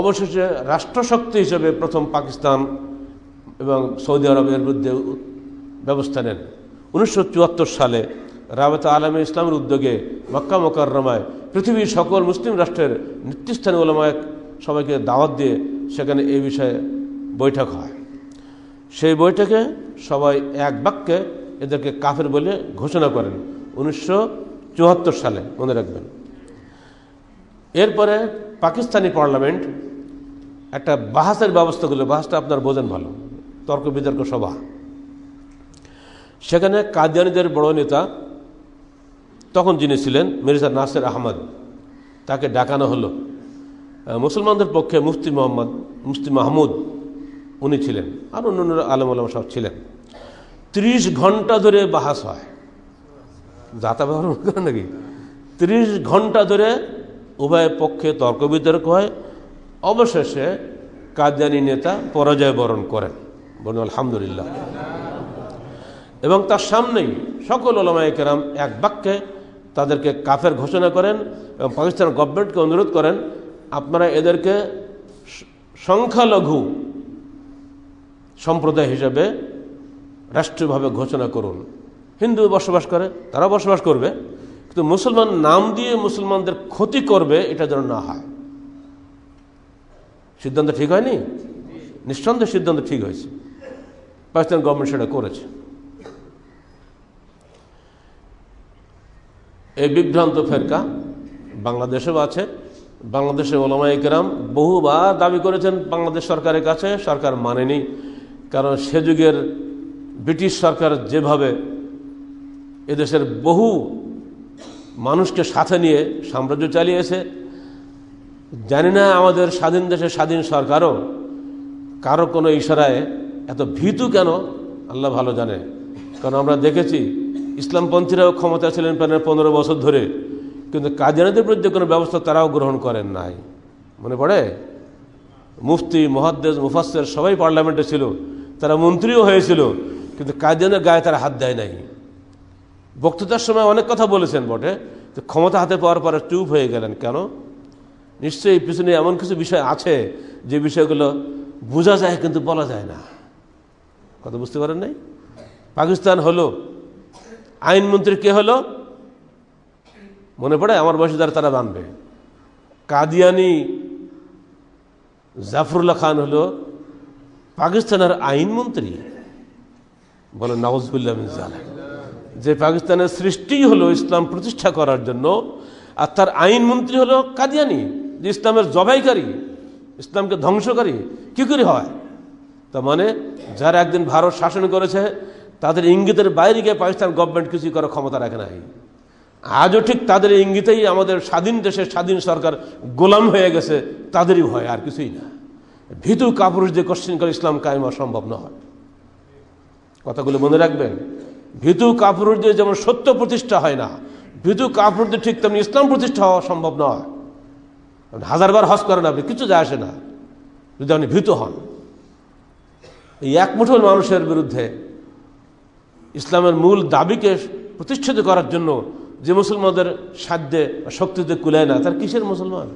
অবশেষে রাষ্ট্রশক্তি হিসেবে প্রথম পাকিস্তান এবং সৌদি আরবের বিরুদ্ধে ব্যবস্থা নেন। উনিশশো চুয়াত্তর সালে রাবেতা আলমী ইসলামের উদ্যোগে মক্কা মোকাররমায় পৃথিবীর সকল মুসলিম রাষ্ট্রের নেতৃস্থানীয় ওলামায় সবাইকে দাওয়াত দিয়ে সেখানে এই বিষয়ে বৈঠক হয়। সেই বৈঠকে সবাই এক বাক্যে এদেরকে কাফের বলে ঘোষণা করেন উনিশশো চুয়াত্তর সালে, মনে রাখবেন। এরপরে পাকিস্তানি পার্লামেন্ট একটা বাহাসের ব্যবস্থা করল। বাহাসটা আপনার বোঝেন ভালো। তর্ক বিতর্ক সভা। সেখানে কাদিয়ানিদের বড় নেতা তখন যিনি ছিলেন মির্জা নাসের আহমদ, তাকে ডাকানো হলো। মুসলমানদের পক্ষে মুফতি মোহাম্মদ, মুফতি মাহমুদ উনি ছিলেন আর অন্য অন্য আলম আলম সব ছিলেন। ত্রিশ ঘণ্টা ধরে বাহাস হয়। যাতা ব্যবহার করে নাকি? ত্রিশ ঘণ্টা ধরে উভয় পক্ষে তর্ক বিতর্ক হয়। অবশেষে কাদিয়ানি নেতা পরাজয় বরণ করেন। বলুন, আলহামদুলিল্লাহ। এবং তার সামনেই সকল ওলামায় কেরাম এক বাক্যে তাদেরকে কাফের ঘোষণা করেন এবং পাকিস্তান গভর্নমেন্টকে অনুরোধ করেন, আপনারা এদেরকে সংখ্যালঘু সম্প্রদায় হিসেবে রাষ্ট্রীয়ভাবে ঘোষণা করুন। হিন্দু বসবাস করে, তারা বসবাস করবে, কিন্তু মুসলমান নাম দিয়ে মুসলমানদের ক্ষতি করবে, এটা যেন না হয়। সিদ্ধান্ত ঠিক হয়নি? নিঃসন্দেহে সিদ্ধান্ত ঠিক হয়েছে। পাকিস্তান গভর্নমেন্ট সেটা করেছে এই বিভ্রান্ত ফেরকা বাংলাদেশেও আছে। বাংলাদেশে ওলামাই কেরাম বহুবার দাবি করেছেন বাংলাদেশ সরকারের কাছে, সরকার মানেনি। কারণ সে যুগের ব্রিটিশ সরকার যেভাবে এদেশের বহু মানুষকে সাথে নিয়ে সাম্রাজ্য চালিয়েছে, জানি না আমাদের স্বাধীন দেশে স্বাধীন সরকারও কারও কোনো ইশারায় এত ভীতু কেন? আল্লাহ ভালো জানে। কারণ আমরা দেখেছি, ইসলামপন্থীরাও ক্ষমতা ছিলেন প্রায় পনেরো বছর ধরে, কিন্তু কাজিয়ানাদের বিরুদ্ধে কোনো ব্যবস্থা তারাও গ্রহণ করেন নাই। মনে পড়ে? মুফতি মহাদ্দেজ মুফাসের সবাই পার্লামেন্টে ছিল, তারা মন্ত্রীও হয়েছিল, কিন্তু কাজিয়ানের গায়ে তারা হাত দেয় নাই। বক্তৃতার সময় অনেক কথা বলেছেন বটে তো ক্ষমতা হাতে পাওয়ার পরে চুপ হয়ে গেলেন কেন? নিশ্চয়ই পিছনে এমন কিছু বিষয় আছে, যে বিষয়গুলো বোঝা যায় কিন্তু বলা যায় না। কথা বুঝতে পারেন নাই? পাকিস্তান হলো, আইনমন্ত্রী কে হলো? মনে পড়ে? আমার বয়সীদার তারা বানবে। কাদিয়ানি জাফরুল্লাহ খান হলো পাকিস্তানের আইনমন্ত্রী। বলে নওয়াজবুল্লাহ যে পাকিস্তানের সৃষ্টি হলো ইসলাম প্রতিষ্ঠা করার জন্য, আর তার আইনমন্ত্রী হলো কাদিয়ানি, যে ইসলামের জবাইকারী, ইসলামকে ধ্বংসকারী। কি করে হয়? তা মানে যারা একদিন ভারত শাসন করেছে, তাদের ইঙ্গিতের বাইরে গিয়ে পাকিস্তান গভর্নমেন্ট কিছু করার ক্ষমতা রাখে নাই। আজও ঠিক তাদের ইঙ্গিতেই আমাদের স্বাধীন দেশের স্বাধীন সরকার গোলাম হয়ে গেছে, তাদেরই ভয়, আর কিছুই না। ভীতু কাপুরুষ যে কোশ্চিন করে ইসলাম কায়েম সম্ভব নয়। কথাগুলো মনে রাখবেন? ভীতু কাপুরুষদের যেমন সত্য প্রতিষ্ঠা হয় না, ভীতু কাপুরুষদের ঠিক তেমনি ইসলাম প্রতিষ্ঠা হওয়া সম্ভব নয়। হাজারবার হজ করেন আপনি, কিছু যায় আসে না। যদি আপনি ভীত হন। এই এক মুঠোর মানুষের বিরুদ্ধে ইসলামের মূল দাবিকে প্রতিষ্ঠিত করার জন্য যে মুসলমানদের সাধ্যে শক্তিতে কুলায় না, তার কিসের মুসলমান?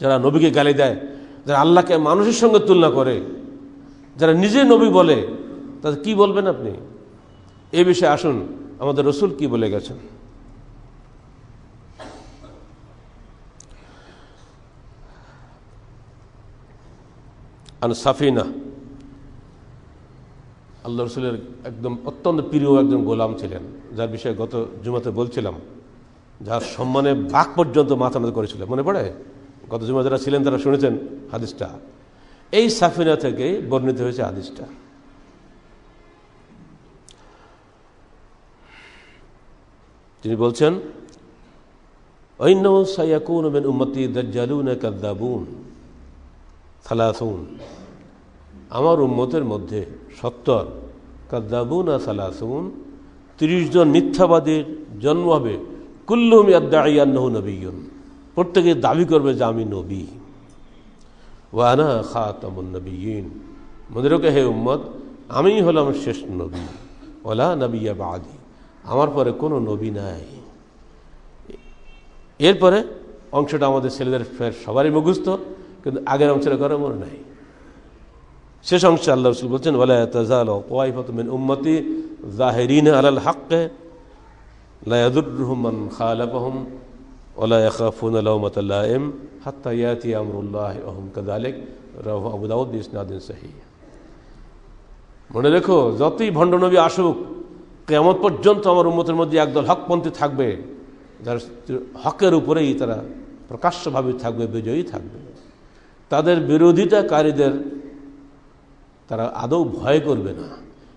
যারা নবীকে গালি দেয়, যারা আল্লাহকে মানুষের সঙ্গে তুলনা করে, যারা নিজে নবী বলে তাদের কি বলবেন আপনি? এ বিষয়ে আসুন, আমাদের রসুল কি বলে গেছেন? আন সাফিনা আল্লাহ রসুলের একদম অত্যন্ত প্রিয় একজন গোলাম ছিলেন, যার বিষয়ে গত জুমাতে বলছিলাম, যার সম্মানে বাক পর্যন্ত মাথা নত করেছিল। মনে পড়ে? গত জুমা যারা ছিলেন তারা শুনেছেন হাদিসটা। এই সাফিনা থেকে বর্ণিত হয়েছে হাদিসটা। তিনি বলছেন ঐন্য সাইয়াকুন উম্মতি দাজ্জালুন কাদ্দাবুন সালাসুন। আমার উম্মতের মধ্যে সত্তর, কাদ্দাবুন আর সালাসুন, তিরিশ জন মিথ্যাবাদীর জন্ম হবে। কুল্লুম ইয়াদ্দাইয়ান্নহু নবীন প্রত্যেকে দাবি করবে যে আমি নবী। ওয়ানা খাতামুন নবীন মনে রেখে হে উম্মত, আমি হলাম শেষ নবী। ওলা নবিয়া বাদি। আমার পরে কোনো নবী নাই। এরপরে অংশটা আমাদের ছেলেদের ফের সবারই মুখস্থ, কিন্তু আগের অংশটা করে মনে নাই। শেষ অংশে আল্লাহ রসুল বলছেন আলাল হাক্কে মনে রেখো, যতই ভণ্ডনবী আসুক কেমন পর্যন্ত আমার উন্মতের মধ্যে একদল হকপন্থী থাকবে, যারা হকের উপরেই তারা প্রকাশ্যভাবে থাকবে, বিজয়ী থাকবে। তাদের বিরোধিতাকারীদের তারা আদৌ ভয় করবে না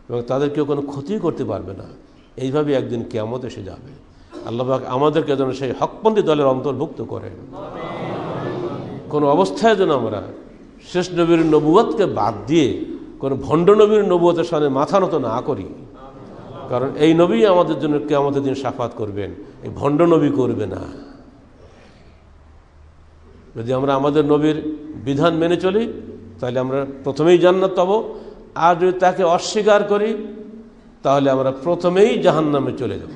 এবং তাদের কেউ কোনো ক্ষতি করতে পারবে না। এইভাবে একদিন কেয়ামত এসে যাবে। আল্লাহবাক আমাদেরকে যেন সেই হকপন্থী দলের অন্তর্ভুক্ত করেন। কোনো অবস্থায় যেন আমরা শেষ নবীর নবুয়তকে বাদ দিয়ে কোনো ভণ্ড নবীর নবুয়তের সামনে মাথা নত না করি। কারণ এই নবী আমাদের জন্য কে আমাদের দিন সাফাত করবেন, এই ভণ্ড নবী করবে না। যদি আমরা আমাদের নবীর বিধান মেনে চলি তাহলে আমরা প্রথমেই জান্নাত পাবো। আর যদি তাকে অস্বীকার করি, তাহলে আমরা প্রথমেই জাহান নামে চলে যাব।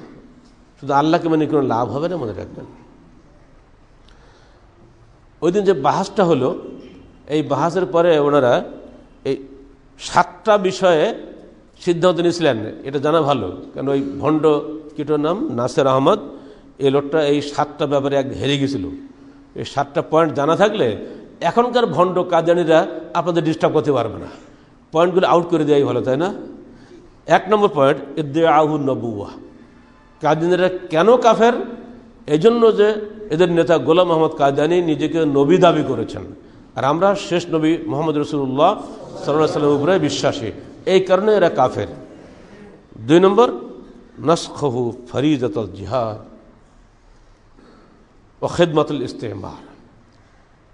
শুধু আল্লাহকে মানে কোনো লাভ হবে না মনে রাখবেন। ওই দিন যে বাহাসটা হলো, এই বাহাসের পরে ওনারা এই সাতটা বিষয়ে সিদ্ধান্ত নিয়েছিলেন। এটা জানা ভালো, কেন ওই ভণ্ড কিটোর নাম? নাসের আহমদ। এই লোকটা এই সাতটা ব্যাপারে এক হেরে গেছিল। এই সাতটা পয়েন্ট জানা থাকলে এখনকার ভণ্ড কাজানিরা আপনাদের ডিস্টার্ব করতে পারবে না। পয়েন্টগুলো আউট করে দেওয়াই ভালো, তাই না? এক নম্বর পয়েন্ট এদে আহু নবুয়া কাদিনীরা কেন কাফের? এই জন্য যে এদের নেতা গোলাম মোহাম্মদ কাদিয়ানি নিজেকে নবী দাবি করেছেন। আর আমরা শেষ নবী মোহাম্মদ রসুল্লাহ সাল্লাহ সাল্লাম উপরে বিশ্বাসী। এই কারণে এরা কাফের। দুই নম্বর, নসখহু ফরিজত জিহাদ ও খেদমতুল ইস্তেমার।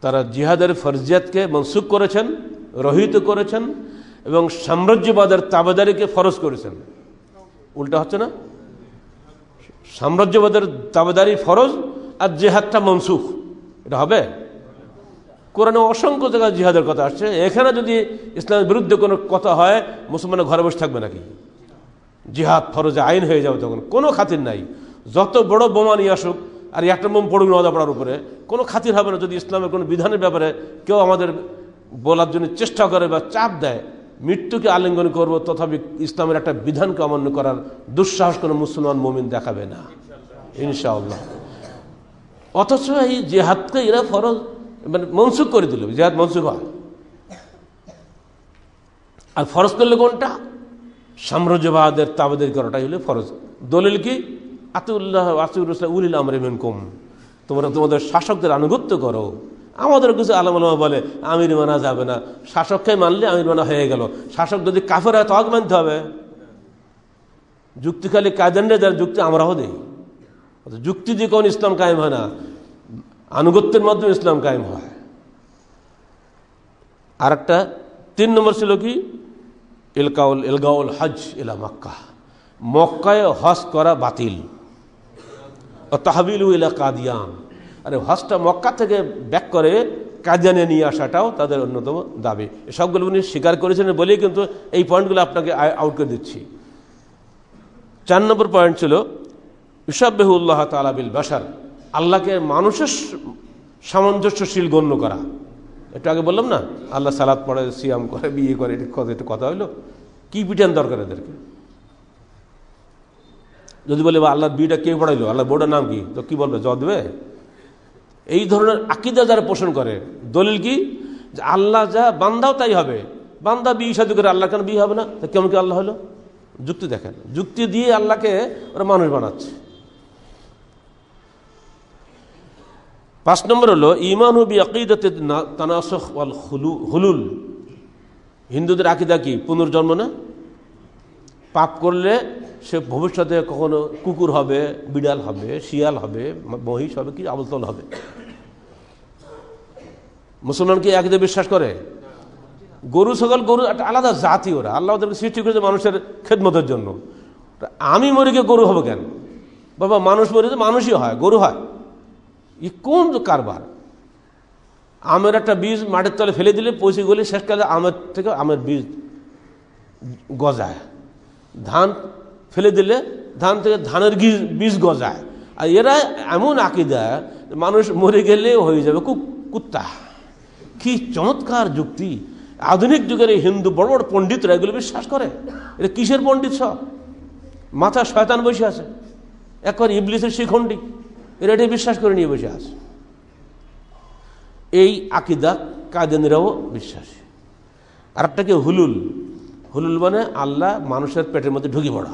তারা জিহাদের ফরজিয়াতকে মনসুখ করেছেন, রহিত করেছেন এবং সাম্রাজ্যবাদের তাবেদারিকে ফরজ করেছেন। উল্টা হচ্ছে না? সাম্রাজ্যবাদের তাবেদারি ফরজ আর জেহাদটা মনসুখ। এটা হবে? কোরআনে অসংখ্য জায়গায় জিহাদের কথা আসছে। এখানে যদি ইসলামের বিরুদ্ধে কোনো কথা হয়, মুসলমানের ঘরে বসে থাকবে নাকি? জিহাদ ফরজে আইন হয়ে যাবে তখন। কোনো খাতির নাই। যত বড় বোমা নিয়ে আসুক আর একটা বোম পড়ুক নদা পড়ার উপরে, কোনো খাতির হবে না যদি ইসলামের কোনো বিধানের ব্যাপারে কেউ আমাদের বলার জন্য চেষ্টা করে বা চাপ দেয়, মৃত্যুকে আলিঙ্গন করব, তথাপি ইসলামের একটা বিধানকে অমান্য করার দুঃসাহস কোনো মুসলমান মমিন দেখাবে না। ইনশাআল্লাহ। অথচ এই জেহাদকে এরা ফরজ মানে মনসুখ করে দিল, জেহাদ মনসুখ হয়। আর ফরজ করলে কোনটা? সাম্রাজ্যবাদের তাবাদের করাটাই হলে ফরজ। দলিল কি? আতুল্লাহ আসিউল্লাহ উলিল আমরে কম তোমরা তোমাদের শাসকদের আনুগত্য করো। আমাদের কিছু আলমালমা বলে, আমির মানা যাবে না। শাসককে মানলে আমির মানা হয়ে গেল। শাসক যদি কাফের হয় তখন মানতে হবে। যুক্তি খালি কাজেন্ডে যার যুক্তি আমরাও দেই। যুক্তি দিয়ে কোন ইসলাম কায়েম হয় না। আনুগত্যের মাধ্যমে ইসলাম কায়েম হয়। আর একটা তিন নম্বর ছিল কি? এলকাউল এলগাউল হজ এলা মক্কা। মক্কায় হজ করা বাতিল। তাহবিল ইলা কাদিয়ান। আরে হজটা মক্কা থেকে ব্যাক করে কাদিয়ানে নিয়ে আসাটাও তাদের অন্যতম দাবি। সবগুলো উনি স্বীকার করেছেন বলেই কিন্তু এই পয়েন্টগুলো আপনাকে আউট করে দিচ্ছি। চার নম্বর পয়েন্ট ছিল ইসাবেহুল্লাহ তালাবিল বাসার আল্লাহকে মানুষের সামঞ্জস্যশীল গণ্য করা। একটু আগে বললাম না, আল্লাহ সালাদ পড়ে, সিয়াম করে, বিয়ে করে একটু কথা হইল। কি পিটান দরকার এদেরকে? যদি বলে আল্লাহর বিয়েটা কে পড়াইলো? আল্লাহ বোর্ডের নাম কি? তো কি বলবে? জবাব দেবে? এই ধরনের আকিদা যারা পোষণ করে, দলিল কি? যে আল্লাহ যা বান্দাও তাই হবে। বান্দা বিয়ে সাথে করে আল্লাহ কেন বিয়ে হবে না? তা কেমন কি আল্লাহ হলো? যুক্তি দেখেন। যুক্তি দিয়ে আল্লাহকে ওরা মানুষ বানাচ্ছে। পাঁচ নম্বর হলো, ইমান হবি আকিদাতে তানাসখ ওয়াল হুলুল। হিন্দুদের আকিদা কি? পুনর্জন্ম না? পাপ করলে সে ভবিষ্যতে কখনো কুকুর হবে, বিড়াল হবে, শিয়াল হবে, মহিষ হবে কি আবলতল হবে। মুসলমান কি একদে বিশ্বাস করে? গরু, ছাগল, গরু একটা আলাদা জাতি ওরা। আল্লাহ ওদেরকে সৃষ্টি করেছে মানুষের খেদমতের জন্য। আমি মরি গিয়ে গরু হব কেন? বাবা, মানুষ মরি তো মানুষই হয়, গরু হয়। ই কোন কারবার? আমের একটা বীজ মাটির তলে ফেলে দিলে পয়সে গলে শেষকালে আমের থেকে আমের বীজ গজায়। ধান ফেলে দিলে ধান থেকে ধানের বীজ গজায়। আর এরা এমন দেয় মানুষ মরে গেলে হয়ে যাবে কুত্তা। কি চমৎকার যুক্তি। আধুনিক যুগের এই হিন্দু বড় বড় পণ্ডিতরা এগুলো বিশ্বাস করে। এটা কিসের পণ্ডিত সব? মাথা শয়তান বসে আছে। একবার ইবলিসের শিখণ্ডি। এরা এটাই বিশ্বাস করে নিয়ে বসে আছে। এই আকিদা কাদেনেরাও বিশ্বাসী। আর একটা কি? হুলুল। হুলুল মানে আল্লাহ মানুষের পেটের মধ্যে ঢুকি পড়া।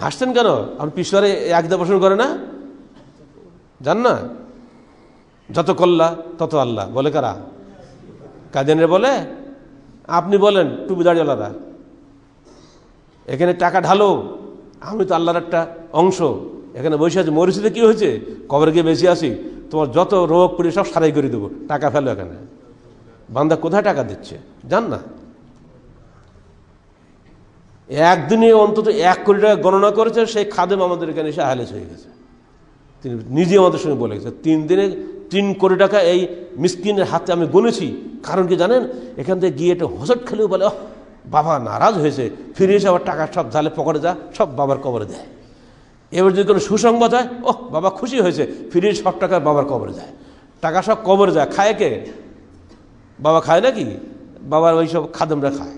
হাসছেন কেন? আপনি পিছনে একদা পোষণ করে না? জান না? যত কল্লা, তত আল্লাহ। বলে কারা? কাজেনের বলে, আপনি বলেন, টুপি দাঁড়িয়েলারা এখানে টাকা ঢালো। আমি তো আল্লাহর একটা অংশ। এখানে বসে আছি। মরিচিতে কী হয়েছে? কবর গিয়ে বেশি আসি তোমার যত রোগ পড়ে সব সারাই করে দেবো। টাকা ফেলো এখানে। কোথায় টাকা দিচ্ছে? জান না। একদিনে অন্তত এক কোটি টাকা গণনা করেছে সেই খাদেম আমাদের এখানে এসে আহলেস হয়ে গেছে। তিনি নিজে আমাদের সঙ্গে বলে গেছে, তিন দিনে তিন কোটি টাকা এই মিসকিনের হাতে আমি গুনেছি কারণ কি জানেন? এখান থেকে গিয়ে একটু হোসট খেলেও বলে বাবা নারাজ হয়েছে। ফিরে এসে আবার টাকা সব জালে পকড়ে যা, সব বাবার কবরে দেয়। এবার যদি কোনো সুসংবাদ হয় ও বাবা খুশি হয়েছে। ফিরে সব টাকা বাবার কবরে যায়। টাকা সব কবরে যায়। খায় কে? বাবা খায় নাকি? বাবার ওই সব খাদমরা খায়।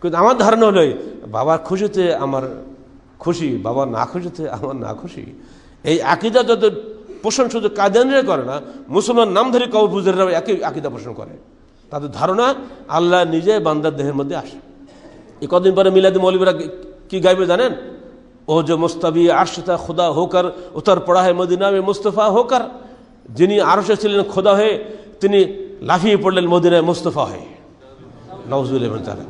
কিন্তু আমার ধারণা হলো, বাবার খুশিতে আমার খুশি, বাবা না খুশিতে আমার না খুশি। এই আকিদা যত পোষণ শুধু কাদিয়ানরা করে না, মুসলমান নামধারী কবর পুজোরা একই আকিদা পোষণ করে। তাদের ধারণা, আল্লাহ নিজে বান্দার দেহের মধ্যে আসে। এই কদিন পরে মিলাদি মৌলিবরা কি গাইবে জানেন? ও যে মুস্তাবি আরশতা খোদা হোকার, উত্তর পড়া হয় মদিনা মুস্তফা হোকার। যিনি আরশে ছিলেন খোদা হয়ে, তিনি লাফিয়ে পড়লেন মদিনায় মুস্তফা হয়ে। নজরুল তারা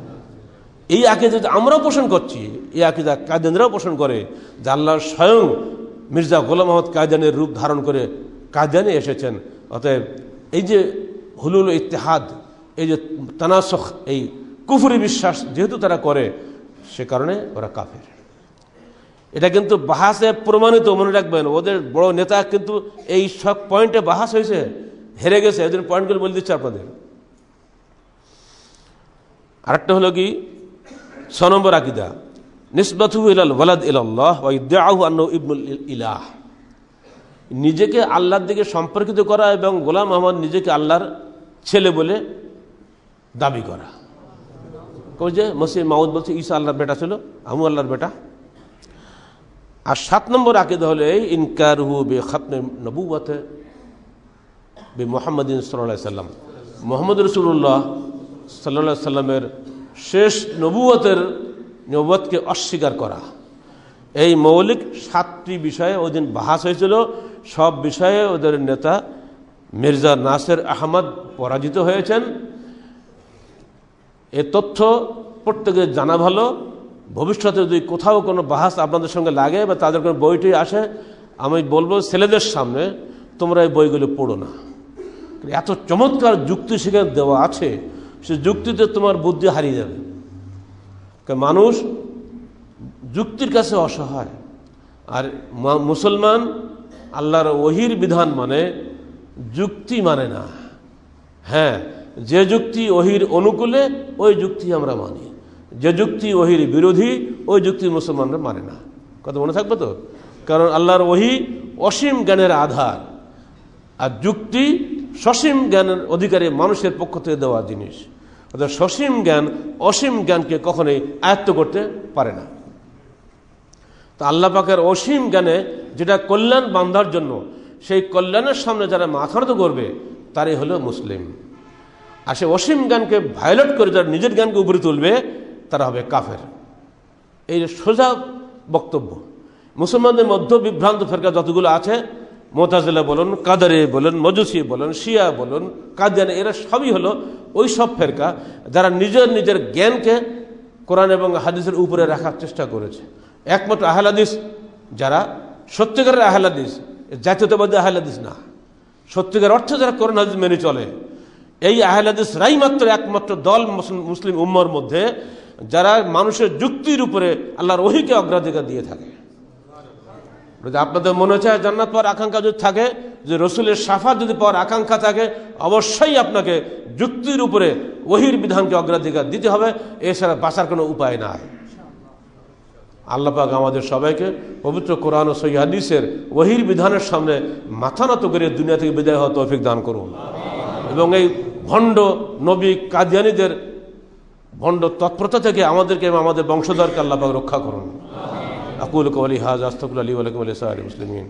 এই আকিদা আমরাও পোষণ করছি। এই আকিদা কায়দেনরাও পোষণ করে যে আল্লাহ স্বয়ং মির্জা গোলাম মোহাম্মদ কায়দানের রূপ ধারণ করে কায়দানে এসেছেন। অতএব এই যে হুলুল ইতিহাদ এই যে তানাসখ, এই কুফুরি বিশ্বাস যেহেতু তারা করে, সে কারণে ওরা কাফের। এটা কিন্তু বাহাসে প্রমাণিত, মনে রাখবেন, ওদের বড় নেতা কিন্তু এই সব পয়েন্টে বাহাস হয়েছে। হেরে গেছে, এদের পয়েন্টগুলো বলে দিচ্ছে আপনাদের। আরেকটা হলো কি? ছ নম্বর আকিদা। ইলাহ। নিজেকে আল্লাহর দিকে সম্পর্কিত করা এবং গোলাম মোহাম্মদ নিজেকে আল্লাহর ছেলে বলে দাবি করা। যে মসিদ মাউদ বলছে, ঈসা আল্লাহর বেটা ছিল আমু আল্লাহর বেটা। আর সাত নম্বর আকিদা হলে ইনকারহু বে খাতনে নবুবতে বে মোহাম্মদিন সাল্লাহ সাল্লাম। মোহাম্মদ রসুল্লাহ সাল্লা সাল্লামের শেষ নবুয়তের নবতকে অস্বীকার করা। এই মৌলিক সাতটি বিষয়ে ওই দিন বাহাস হয়েছিল। সব বিষয়ে ওদের নেতা মির্জা নাসের আহমদ পরাজিত হয়েছেন। এ তথ্য প্রত্যেকের জানা ভালো। ভবিষ্যতে যদি কোথাও কোনো বাহাস আপনাদের সঙ্গে লাগে বা তাদের কোনো বইটি আসে, আমি বলব ছেলেদের সামনে তোমরা এই বইগুলো পড়ো না। এত চমৎকার যুক্তি সেখানে দেওয়া আছে, সে যুক্তিতে তোমার বুদ্ধি হারিয়ে যাবে। মানুষ যুক্তির কাছে অসহায়। আর মুসলমান আল্লাহর ওহির বিধান মানে যুক্তি মানে না। হ্যাঁ যে যুক্তি ওহির অনুকূলে, ওই যুক্তি আমরা মানি। যে যুক্তি ওহির বিরোধী, ওই যুক্তি মুসলমানরা মানে না। কথা মনে থাকবে তো? কারণ আল্লাহর ওহি অসীম জ্ঞানের আধার। আর যুক্তি সসীম জ্ঞানের অধিকারী মানুষের পক্ষ থেকে দেওয়া জিনিস। অর্থাৎ সসীম জ্ঞান অসীম জ্ঞানকে কখনোই আয়ত্ত করতে পারে না। তো আল্লাহ পাকের অসীম জ্ঞানে যেটা কল্যাণ বান্ধার জন্য, সেই কল্যাণের সামনে যারা মাথারত করবে তারই হলো মুসলিম। আর সে অসীম জ্ঞানকে ভায়োলেট করে যারা নিজের জ্ঞানকে উপরে তুলবে, তারা হবে কাফের। এই সোজা বক্তব্য। মুসলমানদের মধ্য বিভ্রান্ত ফেরকা যতগুলো আছে মোতাজিলা বলুন, কাদারে বলুন, মজুসি বলুন, শিয়া বলুন, কাদিয়ান, এরা সবই হলো ওই সব ফেরকা যারা নিজের নিজের জ্ঞানকে কোরআন এবং হাদিসের উপরে রাখার চেষ্টা করেছে। একমাত্র আহলাদিস যারা, সত্যিকারের আহলাদিস, জাতীয়তাবাদী আহলাদিস না। সত্যিকার অর্থে যারা কোরআন হাদিস মেনে চলে, এই আহলাদিস রাই মাত্র একমাত্র দল মুসলিম উম্মর মধ্যে যারা মানুষের যুক্তির উপরে আল্লাহর ওহিকে অগ্রাধিকার দিয়ে থাকে। আপনাদের মনে চায় জান্নাত পাওয়ার আকাঙ্ক্ষা যদি থাকে যে রসুলের সাফাত যদি পাওয়ার আকাঙ্ক্ষা থাকে, অবশ্যই আপনাকে যুক্তির উপরে ওহির বিধানকে অগ্রাধিকার দিতে হবে। এছাড়া বাঁচার কোনো উপায় নাই। আল্লাপাক আমাদের সবাইকে পবিত্র কোরআন ও সৈহাদিসের ওহির বিধানের সামনে মাথা নত করে দুনিয়া থেকে বিদায় হওয়া তৌফিক দান করুন। এবং এই ভণ্ড নবী কাদিয়ানিদের ভণ্ড তৎপরতা থেকে আমাদেরকে আমাদের বংশধরকে আল্লাপাক রক্ষা করুন। আকুল কলি হাজ আস্তকুল আলী আলকুম আলী সাহারি মুসলিমিন